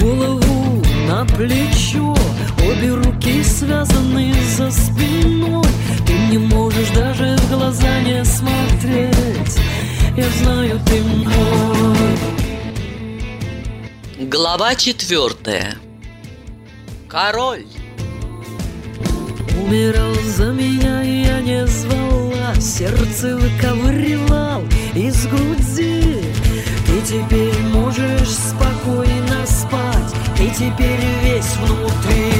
Голову на плечо. Обе руки связаны за спиной. Ты не можешь даже в глаза не смотреть. Я знаю, ты мой. Глава четвертая. Король. Умирал за меня, я не звала. Сердце выковыривал из груди. Ты теперь можешь спокойно Ты теперь весь внутри.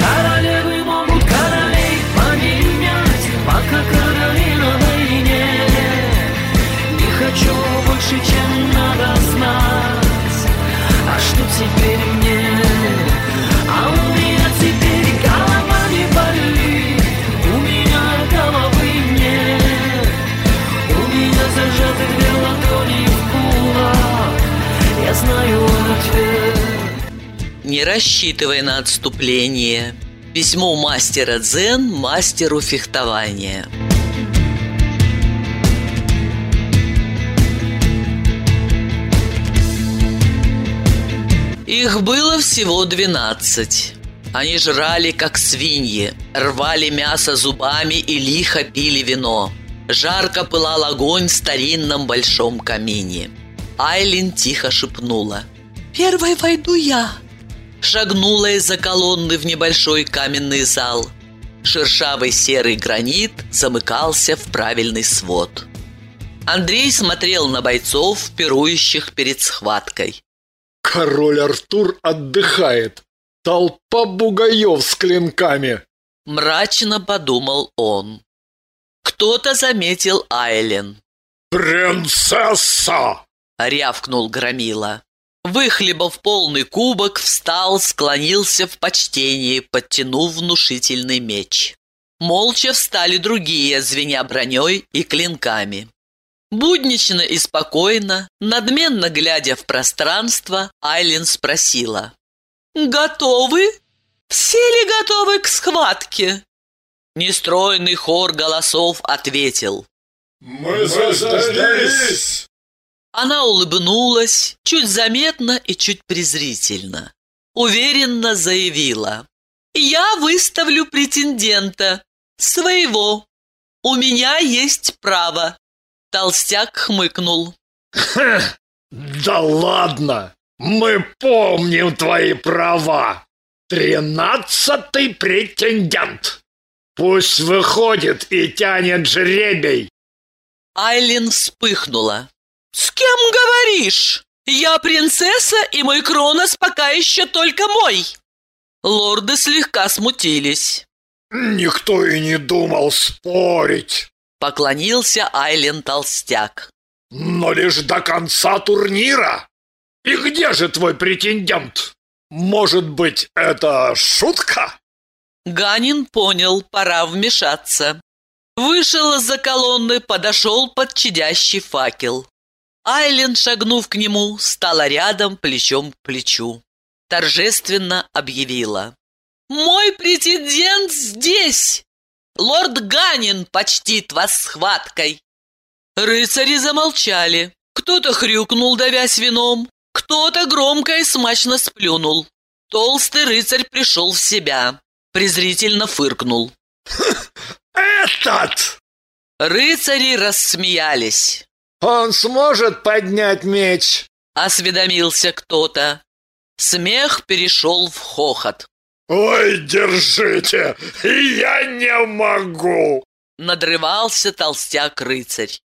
Королевы могут королей поменять Пока короли на войне. Не хочу больше, чем надо знать. А что теперь мне? Не рассчитывай на отступление Письмо мастера дзен мастеру фехтования Их было всего двенадцать. Они жрали, как свиньи, рвали мясо зубами и лихо пили вино. Жарко пылал огонь в старинном большом камине. Айлин тихо шепнула. «Первой войду я!» Шагнула из-за колонны в небольшой каменный зал. Шершавый серый гранит замыкался в правильный свод. Андрей смотрел на бойцов, пирующих перед схваткой. Король Артур отдыхает. Толпа бугаев с клинками. Мрачно подумал он. Кто-то заметил Айлен. «Принцесса!» — рявкнул Громила. Выхлебав полный кубок, встал, склонился в почтении, подтянув внушительный меч. Молча встали другие, звеня броней и клинками. Буднично и спокойно, надменно глядя в пространство, Айлин спросила. «Готовы? Все ли готовы к схватке?» Нестройный хор голосов ответил. «Мы заждались!» Она улыбнулась, чуть заметно и чуть презрительно. Уверенно заявила. «Я выставлю претендента. Своего. У меня есть право». Толстяк хмыкнул. «Да ладно! Мы помним твои права! Тринадцатый претендент! Пусть выходит и тянет жребий!» Айлин вспыхнула. «С кем говоришь? Я принцесса, и мой Кронос пока еще только мой!» Лорды слегка смутились. «Никто и не думал спорить!» Поклонился Айлен Толстяк. «Но лишь до конца турнира! И где же твой претендент? Может быть, это шутка?» Ганин понял, пора вмешаться. Вышел из-за колонны, подошел под чадящий факел. Айлен, шагнув к нему, стала рядом плечом к плечу. Торжественно объявила. «Мой претендент здесь! Лорд Ганин почтит вас схваткой!» Рыцари замолчали. Кто-то хрюкнул, давясь вином, кто-то громко и смачно сплюнул. Толстый рыцарь пришел в себя, презрительно фыркнул. «Этот!» Рыцари рассмеялись. «Он сможет поднять меч?» Осведомился кто-то. Смех перешел в хохот. «Ой, держите! Я не могу!» Надрывался толстяк-рыцарь.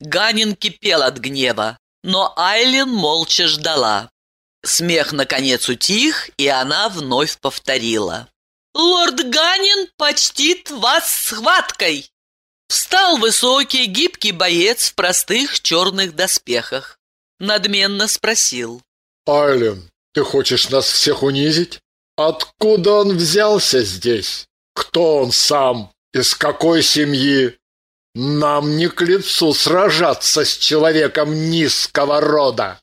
Ганин кипел от гнева, но Айлин молча ждала. Смех наконец утих, и она вновь повторила. «Лорд Ганин почтит вас схваткой!» Встал высокий, гибкий боец в простых черных доспехах. Надменно спросил. «Айлен, ты хочешь нас всех унизить? Откуда он взялся здесь? Кто он сам? Из какой семьи? Нам не к лицу сражаться с человеком низкого рода!»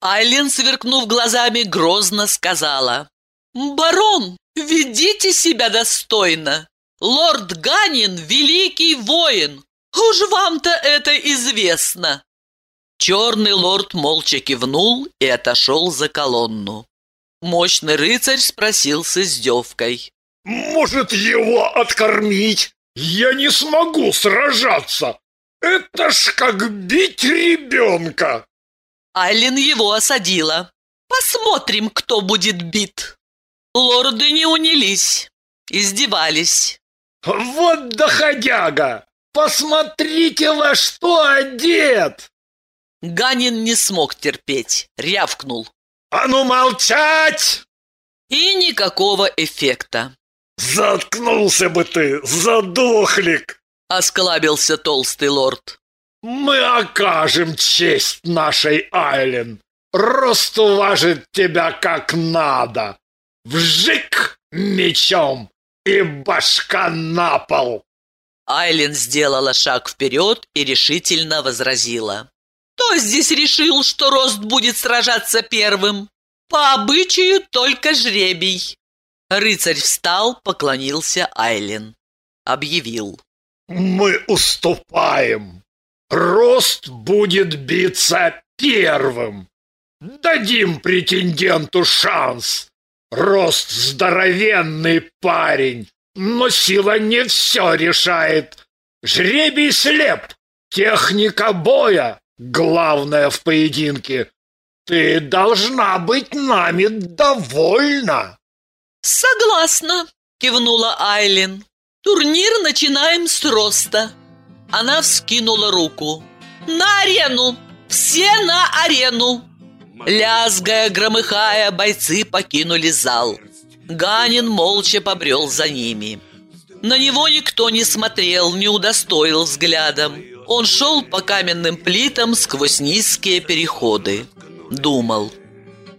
Айлин, сверкнув глазами, грозно сказала. «Барон, ведите себя достойно! Лорд Ганин — великий воин! Уж вам-то это известно!» Черный лорд молча кивнул и отошел за колонну. Мощный рыцарь спросил с издевкой. «Может, его откормить? Я не смогу сражаться! Это ж как бить ребенка!» Айлин его осадила. «Посмотрим, кто будет бит!» Лорды не унялись, издевались. «Вот доходяга! Посмотрите, во что одет!» Ганин не смог терпеть, рявкнул. «А ну молчать!» И никакого эффекта. «Заткнулся бы ты, задохлик!» Осклабился толстый лорд. «Мы окажем честь нашей Айлен. Рост уважит тебя как надо. Вжик мечом и башка на пол!» Айлен сделала шаг вперед и решительно возразила. Кто здесь решил, что Рост будет сражаться первым? По обычаю только жребий. Рыцарь встал, поклонился Айлен. Объявил. «Мы уступаем. Рост будет биться первым. Дадим претенденту шанс. Рост здоровенный парень, но сила не все решает. Жребий слеп. Техника боя главное в поединке. Ты должна быть нами довольна. Согласна, кивнула Айлин. Турнир начинаем с роста. Она вскинула руку. На арену! Все на арену! Лязгая, громыхая, бойцы покинули зал. Ганин молча побрел за ними. На него никто не смотрел, не удостоил взглядом. Он шел по каменным плитам сквозь низкие переходы. Думал.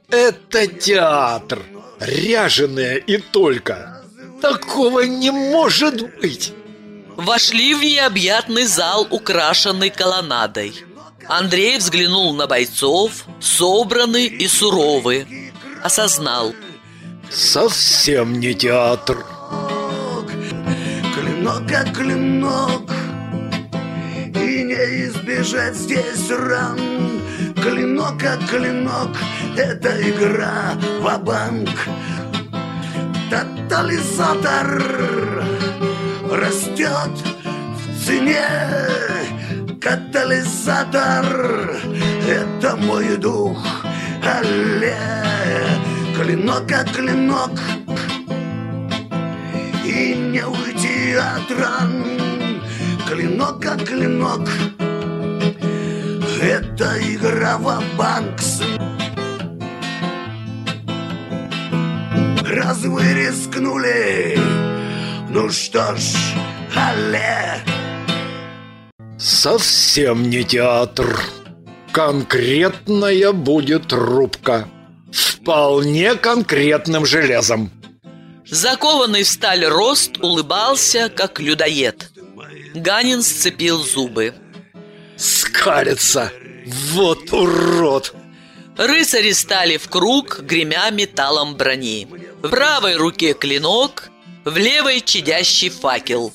Это театр. Ряженые и только. Такого не может быть. Вошли в необъятный зал, украшенный колоннадой. Андрей взглянул на бойцов, собраны и суровы. Осознал. Совсем не театр. Клинок как клинок И не избежать здесь ран Клинок как клинок Это игра в банк Тотализатор Растет в цене Катализатор Это мой дух. Алле Клинок как клинок. И не уйти от ран. Клинок как клинок. Это игра в банк Раз вы рискнули Ну что ж, алле Совсем не театр. Конкретная будет рубка. Вполне конкретным железом. Закованный в сталь рост улыбался, как людоед. Ганин сцепил зубы. Скалится. Вот урод. Рыцари стали в круг, гремя металлом брони. В правой руке клинок, в левой чадящий факел.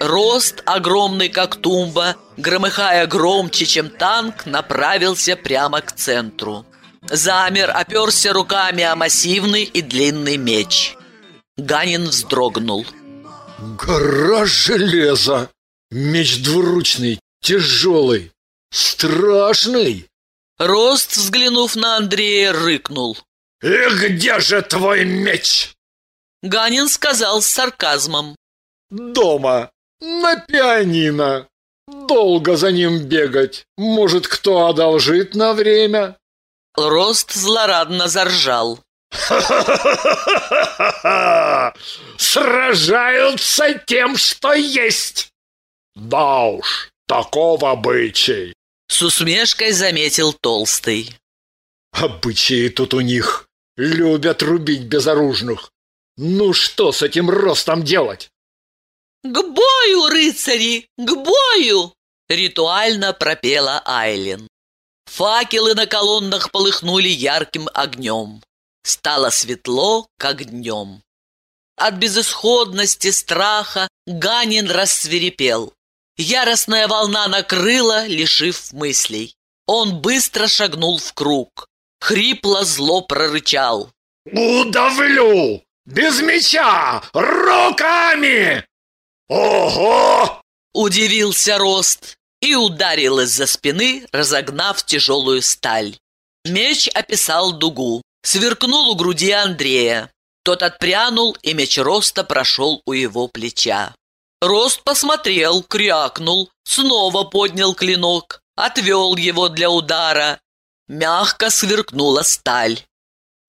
Рост, огромный как тумба, громыхая громче, чем танк, направился прямо к центру. Замер, оперся руками о массивный и длинный меч. Ганин вздрогнул. Гора железа. Меч двуручный, тяжелый, страшный. Рост, взглянув на Андрея, рыкнул. «И где же твой меч?» Ганин сказал с сарказмом. «Дома, на пианино. Долго за ним бегать. Может, кто одолжит на время?» Рост злорадно заржал. Сражаются тем, что есть. Да уж, таков обычай. С усмешкой заметил Толстый. Обычаи тут у них. Любят рубить безоружных. Ну что с этим ростом делать? «К бою, рыцари! К бою!» Ритуально пропела Айлин. Факелы на колоннах полыхнули ярким огнем. Стало светло, как днем. От безысходности, страха Ганин рассверепел. Яростная волна накрыла, лишив мыслей. Он быстро шагнул в круг. Хрипло зло прорычал. «Удавлю! Без меча! Руками!» «Ого!» — удивился Рост и ударил из-за спины, разогнав тяжелую сталь. Меч описал дугу, сверкнул у груди Андрея. Тот отпрянул, и меч Роста прошел у его плеча. Рост посмотрел, крякнул, снова поднял клинок, отвел его для удара. Мягко сверкнула сталь.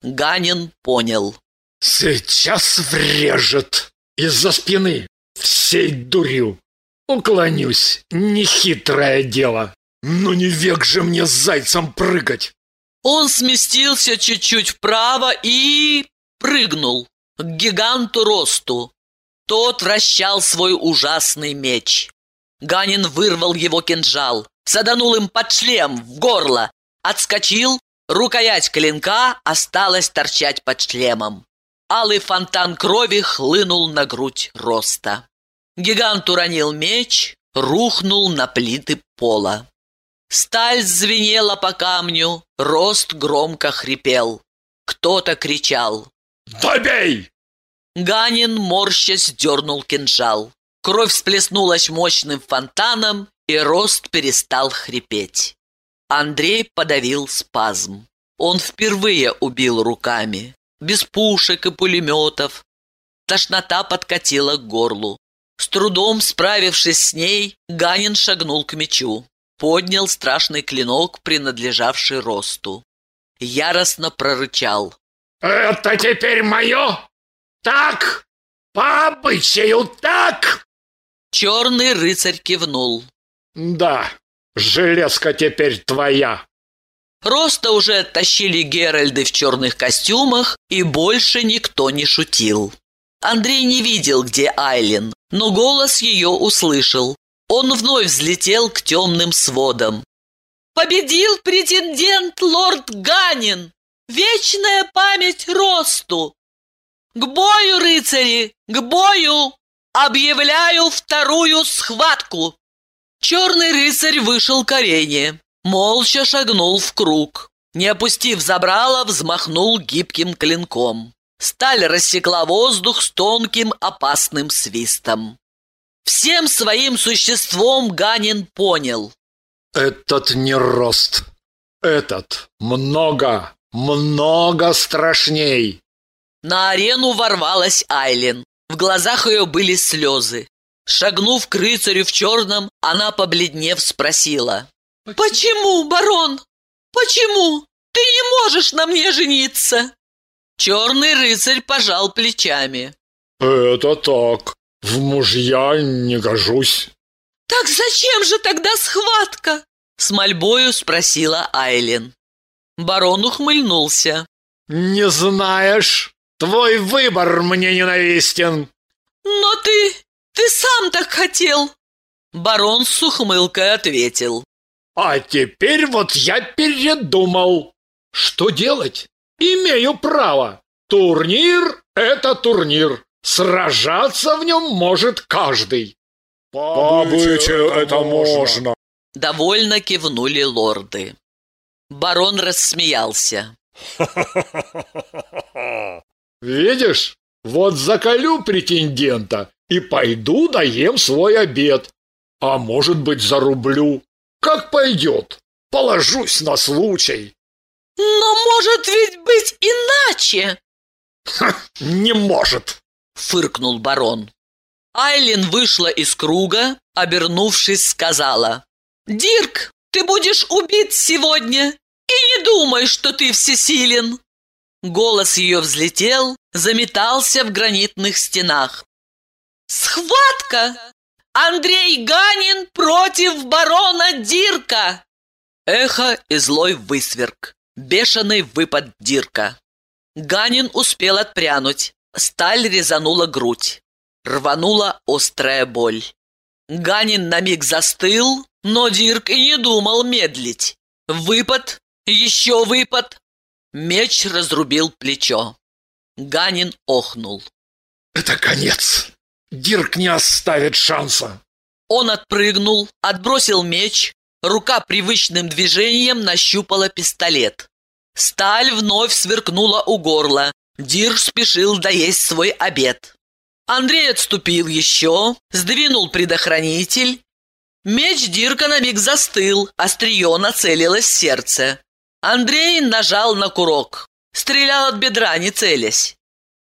Ганин понял. «Сейчас врежет из-за спины всей дурью. Уклонюсь, нехитрое дело. Но не век же мне с зайцем прыгать!» Он сместился чуть-чуть вправо и... прыгнул к гиганту росту. Тот вращал свой ужасный меч. Ганин вырвал его кинжал, саданул им под шлем, в горло, отскочил, рукоять клинка осталась торчать под шлемом. Алый фонтан крови хлынул на грудь роста. Гигант уронил меч, рухнул на плиты пола. Сталь звенела по камню, рост громко хрипел. Кто-то кричал. «Добей!» Ганин, морщась, дернул кинжал. Кровь всплеснулась мощным фонтаном, и рост перестал хрипеть. Андрей подавил спазм. Он впервые убил руками, без пушек и пулеметов. Тошнота подкатила к горлу. С трудом справившись с ней, Ганин шагнул к мечу поднял страшный клинок, принадлежавший росту. Яростно прорычал. «Это теперь мое? Так? По обычаю так?» Черный рыцарь кивнул. «Да, железка теперь твоя». Роста уже тащили Геральды в черных костюмах, и больше никто не шутил. Андрей не видел, где Айлин, но голос ее услышал он вновь взлетел к темным сводам. «Победил претендент лорд Ганин! Вечная память росту! К бою, рыцари, к бою! Объявляю вторую схватку!» Черный рыцарь вышел к арене, молча шагнул в круг. Не опустив забрало, взмахнул гибким клинком. Сталь рассекла воздух с тонким опасным свистом. Всем своим существом Ганин понял. Этот не рост. Этот много, много страшней. На арену ворвалась Айлин. В глазах ее были слезы. Шагнув к рыцарю в черном, она, побледнев, спросила. «Почему, барон? Почему? Ты не можешь на мне жениться?» Черный рыцарь пожал плечами. «Это так. В мужья не гожусь. Так зачем же тогда схватка? С мольбою спросила Айлин. Барон ухмыльнулся. Не знаешь? Твой выбор мне ненавистен. Но ты... ты сам так хотел. Барон с ухмылкой ответил. А теперь вот я передумал. Что делать? Имею право. Турнир — это турнир. Сражаться в нем может каждый. По обычаю это можно. Довольно кивнули лорды. Барон рассмеялся. Видишь, вот заколю претендента и пойду доем свой обед. А может быть, зарублю. Как пойдет. Положусь на случай. Но может ведь быть иначе? Ха, не может. — фыркнул барон. Айлин вышла из круга, обернувшись, сказала. «Дирк, ты будешь убит сегодня, и не думай, что ты всесилен!» Голос ее взлетел, заметался в гранитных стенах. «Схватка! Андрей Ганин против барона Дирка!» Эхо и злой высверк, бешеный выпад Дирка. Ганин успел отпрянуть, Сталь резанула грудь. Рванула острая боль. Ганин на миг застыл, но Дирк и не думал медлить. Выпад, еще выпад. Меч разрубил плечо. Ганин охнул. «Это конец! Дирк не оставит шанса!» Он отпрыгнул, отбросил меч, Рука привычным движением нащупала пистолет. Сталь вновь сверкнула у горла. Дирк спешил доесть свой обед. Андрей отступил еще, сдвинул предохранитель. Меч Дирка на миг застыл, острие нацелилось в сердце. Андрей нажал на курок. Стрелял от бедра, не целясь.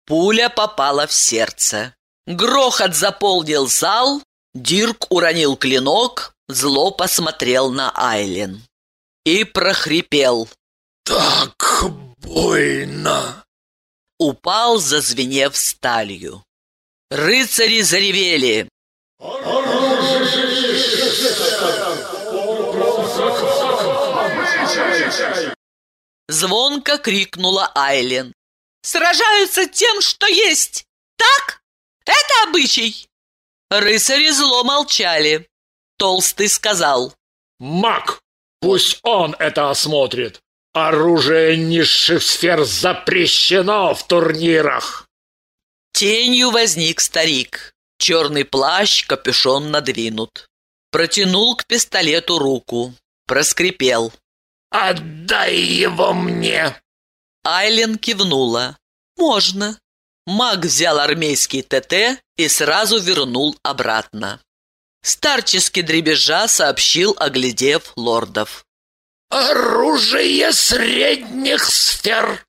Пуля попала в сердце. Грохот заполнил зал. Дирк уронил клинок, зло посмотрел на Айлен. И прохрипел. «Так больно!» Упал, зазвенев сталью. Рыцари заревели. Звонко крикнула Айлен. «Сражаются тем, что есть! Так? Это обычай!» Рыцари зло молчали. Толстый сказал. «Маг! Пусть он это осмотрит! Оружие низших сфер запрещено в турнирах!» Тенью возник старик. Черный плащ, капюшон надвинут. Протянул к пистолету руку. Проскрипел. «Отдай его мне!» Айлен кивнула. «Можно». Маг взял армейский ТТ и сразу вернул обратно. Старчески дребезжа сообщил, оглядев лордов. «Оружие средних сфер!»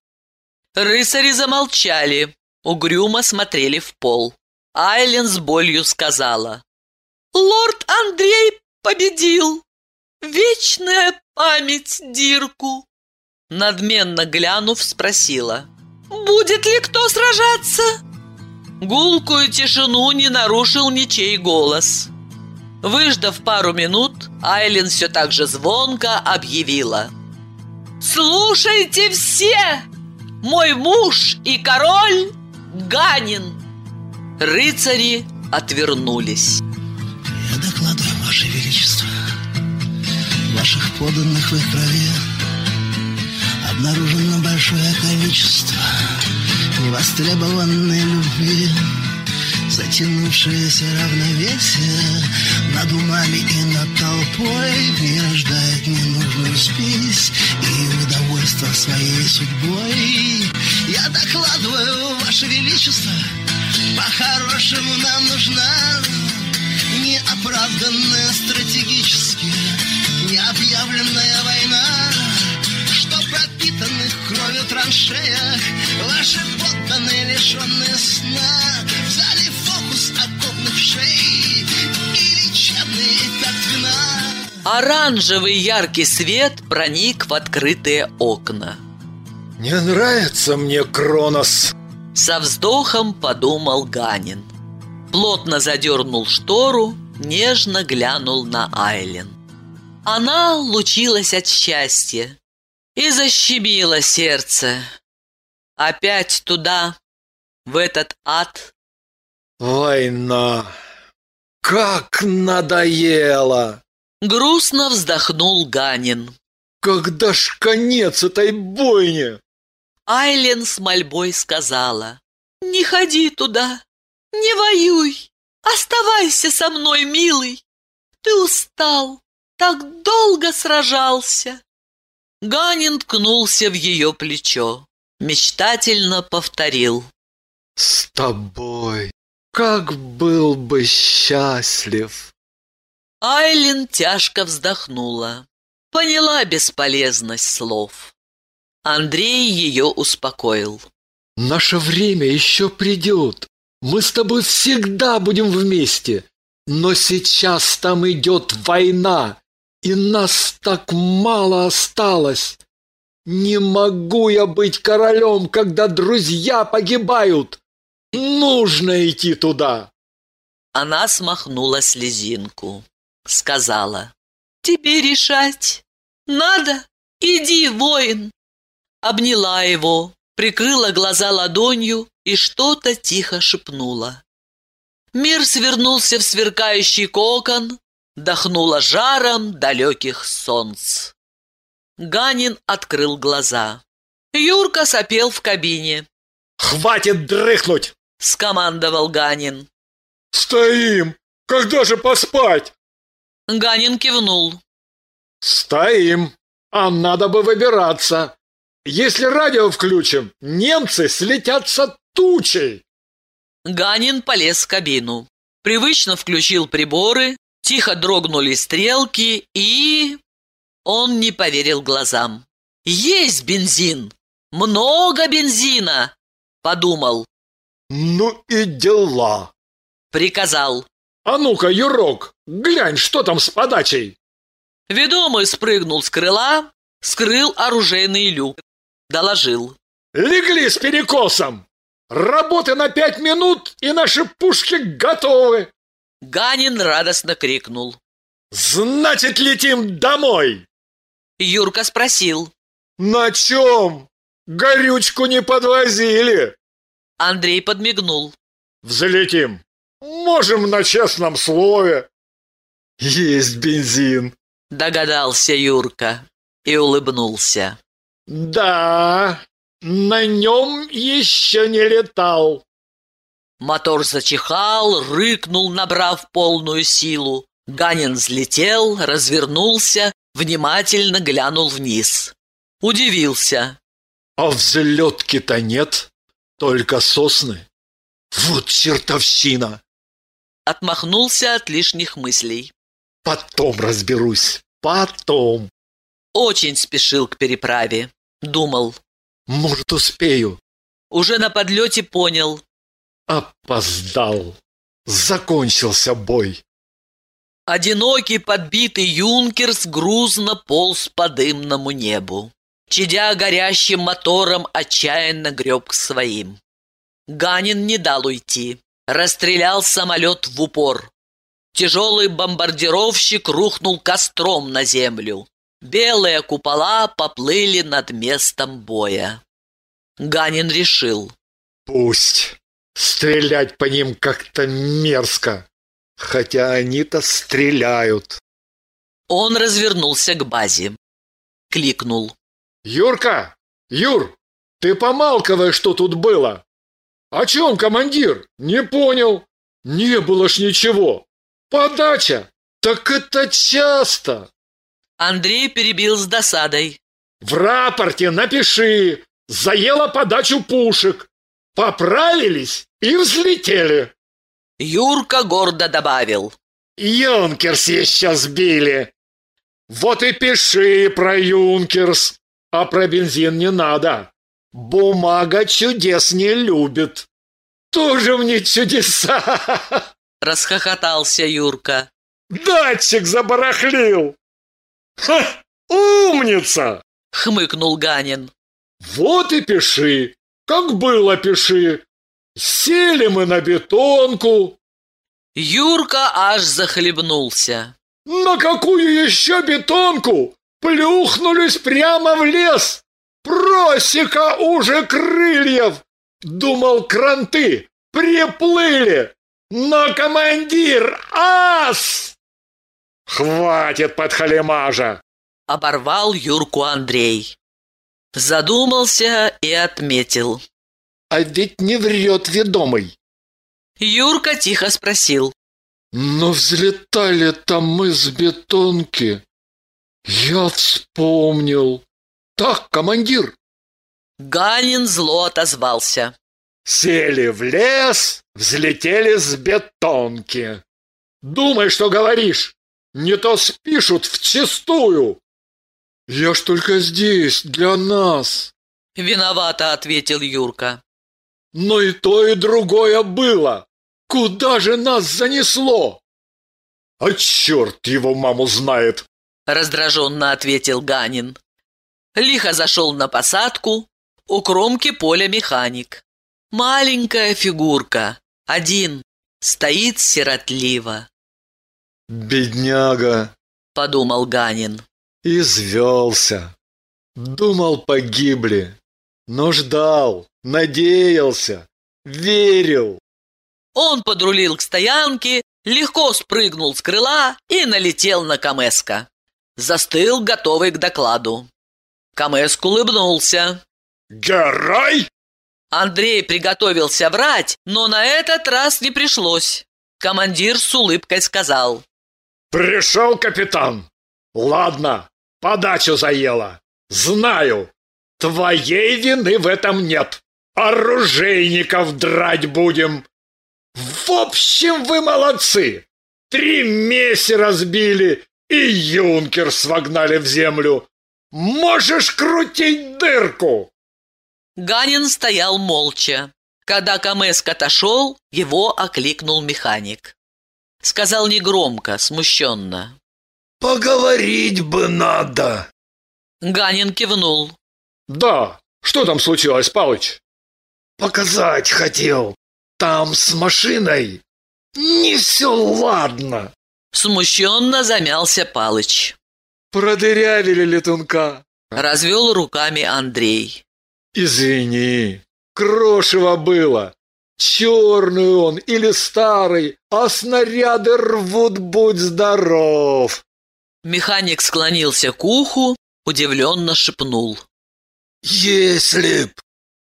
Рыцари замолчали, угрюмо смотрели в пол. Айлен с болью сказала. «Лорд Андрей победил! Вечная память Дирку!» Надменно глянув, спросила. «Будет ли кто сражаться?» Гулкую тишину не нарушил ничей голос. Выждав пару минут, Айлин все так же звонко объявила. «Слушайте все! Мой муж и король Ганин!» Рыцари отвернулись. Я докладываю, Ваше Величество, ваших поданных в их крови обнаружено большое количество невостребованной любви, затянувшееся равновесие над умами и над толпой не рождает ненужную спесь и удовольствие своей судьбой. Я докладываю, Ваше Величество, по-хорошему нам нужна неоправданная стратегически необъявленная война, Оранжевый яркий свет проник в открытые окна. «Не нравится мне Кронос!» Со вздохом подумал Ганин. Плотно задернул штору, нежно глянул на Айлен. Она лучилась от счастья и защемило сердце. Опять туда, в этот ад. «Война! Как надоело!» Грустно вздохнул Ганин. «Когда ж конец этой бойне?» Айлен с мольбой сказала. «Не ходи туда, не воюй, оставайся со мной, милый. Ты устал, так долго сражался». Ганин ткнулся в ее плечо, мечтательно повторил. «С тобой, как был бы счастлив!» Айлин тяжко вздохнула, поняла бесполезность слов. Андрей ее успокоил. «Наше время еще придет. Мы с тобой всегда будем вместе. Но сейчас там идет война, и нас так мало осталось. Не могу я быть королем, когда друзья погибают. Нужно идти туда. Она смахнула слезинку, сказала. Тебе решать. Надо? Иди, воин. Обняла его, прикрыла глаза ладонью и что-то тихо шепнула. Мир свернулся в сверкающий кокон, дохнуло жаром далеких солнц. Ганин открыл глаза. Юрка сопел в кабине. «Хватит дрыхнуть!» — скомандовал Ганин. «Стоим! Когда же поспать?» Ганин кивнул. Стоим. А надо бы выбираться. Если радио включим, немцы слетятся тучей. Ганин полез в кабину. Привычно включил приборы, тихо дрогнули стрелки и... Он не поверил глазам. «Есть бензин! Много бензина!» Подумал. Ну и дела. Приказал. А ну-ка, Юрок, глянь, что там с подачей. Ведомый спрыгнул с крыла, скрыл оружейный люк. Доложил. Легли с перекосом. Работы на пять минут, и наши пушки готовы. Ганин радостно крикнул. Значит, летим домой. Юрка спросил. На чем? Горючку не подвозили. Андрей подмигнул. Взлетим. Можем на честном слове. Есть бензин. Догадался Юрка и улыбнулся. Да, на нем еще не летал. Мотор зачихал, рыкнул, набрав полную силу. Ганин взлетел, развернулся, внимательно глянул вниз. Удивился. А взлетки-то нет, только сосны. Вот чертовщина! Отмахнулся от лишних мыслей. Потом разберусь, потом. Очень спешил к переправе. Думал. Может, успею. Уже на подлете понял. Опоздал. Закончился бой. Одинокий подбитый юнкерс грузно полз по дымному небу. Чадя горящим мотором, отчаянно греб к своим. Ганин не дал уйти. Расстрелял самолет в упор. Тяжелый бомбардировщик рухнул костром на землю. Белые купола поплыли над местом боя. Ганин решил. Пусть. Стрелять по ним как-то мерзко. Хотя они-то стреляют. Он развернулся к базе. Кликнул. Юрка! Юр! Ты помалковай, что тут было. О чем, командир? Не понял. Не было ж ничего. Подача! Так это часто. Андрей перебил с досадой. В рапорте напиши. Заела подачу пушек. Поправились и взлетели. Юрка гордо добавил. Юнкерс еще сбили. Вот и пиши про Юнкерс. А про бензин не надо. Бумага чудес не любит. Тоже мне чудеса. Расхохотался Юрка. Датчик забарахлил. Ха, умница! Хмыкнул Ганин. Вот и пиши. Как было пиши. Сели мы на бетонку. Юрка аж захлебнулся. На какую еще бетонку? Плюхнулись прямо в лес. Просека уже крыльев. Думал, кранты приплыли. Но командир ас! Хватит подхалимажа! Оборвал Юрку Андрей. Задумался и отметил. А ведь не врет ведомый. Юрка тихо спросил. Но взлетали-то мы с бетонки. Я вспомнил. Так, командир. Ганин зло отозвался. Сели в лес, взлетели с бетонки. Думай, что говоришь. Не то спишут вчистую. Я ж только здесь, для нас. Виновато ответил Юрка. Но и то, и другое было. Куда же нас занесло? А черт его маму знает. Раздраженно ответил Ганин. Лихо зашел на посадку. У кромки поля механик. Маленькая фигурка. Один. Стоит сиротливо. Бедняга, Подумал Ганин. извелся. Думал, погибли. Но ждал, надеялся, верил. Он подрулил к стоянке, легко спрыгнул с крыла и налетел на Камеска. Застыл, готовый к докладу. Камеск улыбнулся. Герой? Андрей приготовился врать, но на этот раз не пришлось. Командир с улыбкой сказал. Пришел капитан. Ладно, Подачу заела. Знаю. Твоей вины в этом нет. Оружейников драть будем. В общем, вы молодцы. Три месси разбили и юнкерс вогнали в землю. Можешь крутить дырку. Ганин стоял молча. Когда Камеск отошел, его окликнул механик. Сказал негромко, смущенно. Поговорить бы надо. Ганин кивнул. Да, что там случилось, Палыч? Показать хотел. Там с машиной не все ладно. Смущенно замялся Палыч. Продырявили летунка. Развел руками Андрей. Извини, крошево было. Черный он или старый, а снаряды рвут, будь здоров. Механик склонился к уху, удивленно шепнул. Если б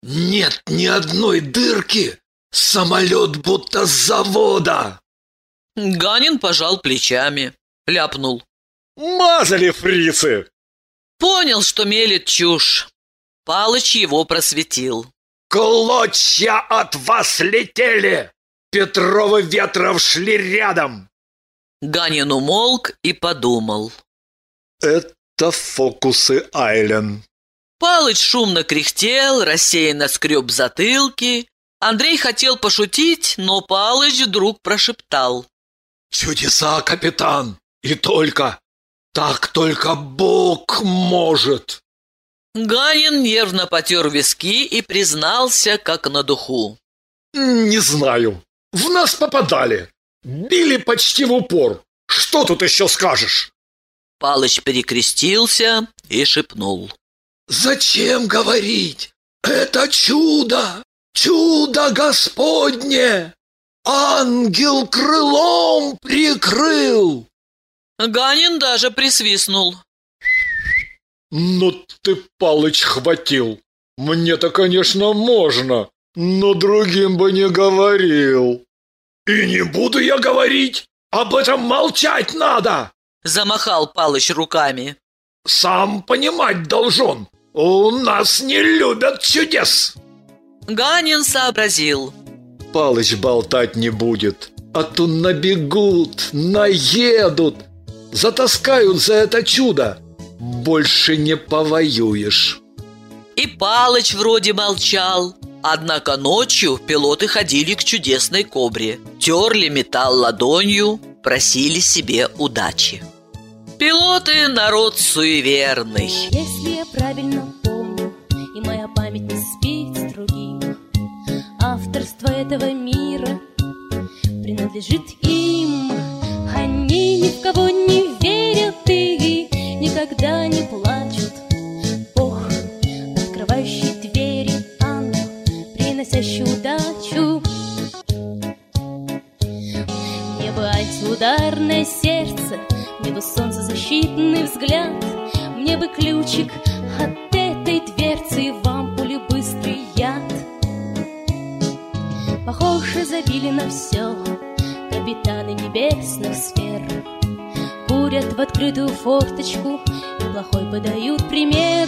нет ни одной дырки, самолет будто с завода. Ганин пожал плечами, ляпнул. Мазали фрицы. Понял, что мелет чушь. Палыч его просветил. Клочья от вас летели! Петровы ветров шли рядом! Ганин умолк и подумал. Это фокусы Айлен. Палыч шумно кряхтел, рассеянно скреб затылки. Андрей хотел пошутить, но Палыч вдруг прошептал. Чудеса, капитан! И только! Так только Бог может! Ганин нервно потер виски и признался, как на духу. Не знаю. В нас попадали. Били почти в упор. Что тут еще скажешь? Палыч перекрестился и шепнул. Зачем говорить? Это чудо! Чудо Господне! Ангел крылом прикрыл! Ганин даже присвистнул. Ну ты, Палыч, хватил. Мне-то, конечно, можно, но другим бы не говорил. И не буду я говорить, об этом молчать надо. Замахал Палыч руками. Сам понимать должен, у нас не любят чудес. Ганин сообразил. Палыч болтать не будет, а то набегут, наедут, затаскают за это чудо больше не повоюешь. И Палыч вроде молчал. Однако ночью пилоты ходили к чудесной кобре, терли металл ладонью, просили себе удачи. Пилоты – народ суеверный. Если я правильно помню, и моя память не спит с других, авторство этого мира принадлежит им. Они ни в кого не никогда не плачут. Бог, открывающий двери, ангел, приносящий удачу. Мне бы ударное сердце, мне бы солнцезащитный взгляд, мне бы ключик от этой дверцы и вам пули быстрый яд. Похоже, забили на все капитаны небесных сфер Курят в открытую форточку плохой подают пример